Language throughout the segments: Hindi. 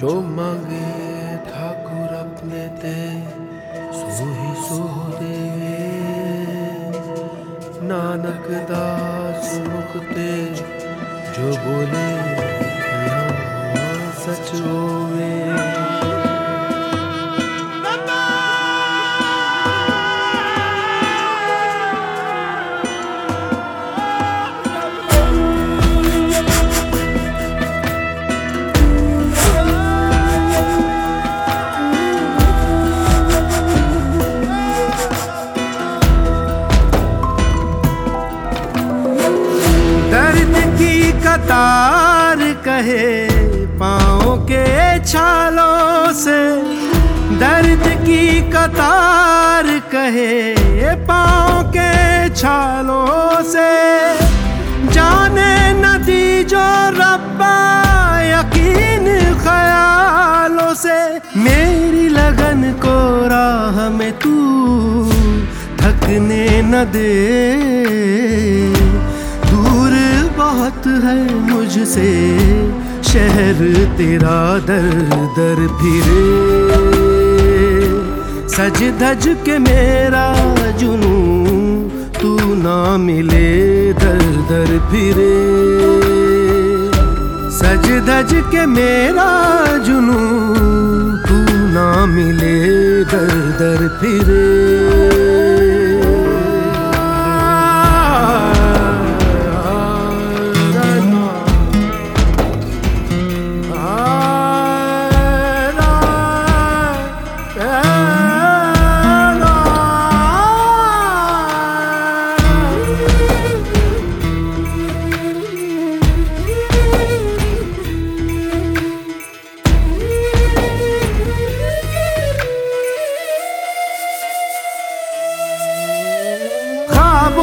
जो मांगे ठाकुर अपने ते सोही सोह देवे। नानक दास मुखते जो बोले सच होवे। कहे पाँव के छालों से दर्द की कतार कहे पाँव के छालों से। जाने नदी जो रब्बा यकीन ख्यालों से। मेरी लगन को राह में तू थकने न दे। बहुत है मुझसे, शहर तेरा दर दर फिरे। सज धज के मेरा जुनू, तू ना मिले दर दर फिरे। सज धज के मेरा जुनू, तू ना मिले दर दर फिरे।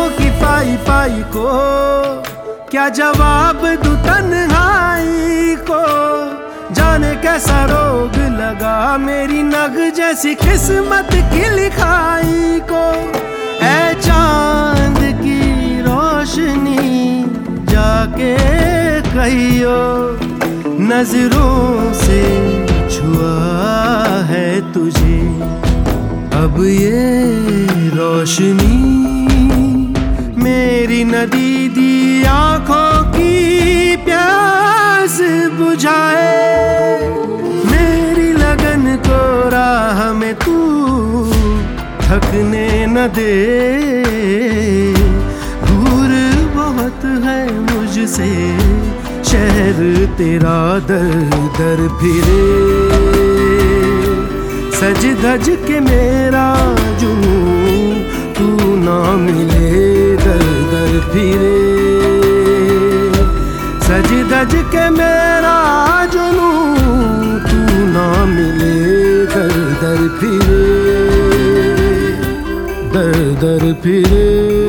की पाई पाई को, क्या जवाब दू तन्हाई को? जाने कैसा रोग लगा मेरी नग जैसी किस्मत की लिखाई को। ऐ चाँद की रोशनी जाके कहियो, नज़रों से छुआ है तुझे। अब ये रोशनी मेरी नदी दी आँखों की प्यास बुझाए। मेरी लगन को राह में तू थकने न दे। दूर बहुत है मुझसे, शहर तेरा दर दर फिरे। सज धज के मेरा जुनू तू ना मिले दर। फिरे सज धज के मेरा जुनू, तू ना मिले दर दर फिरे। दर दर फिरे।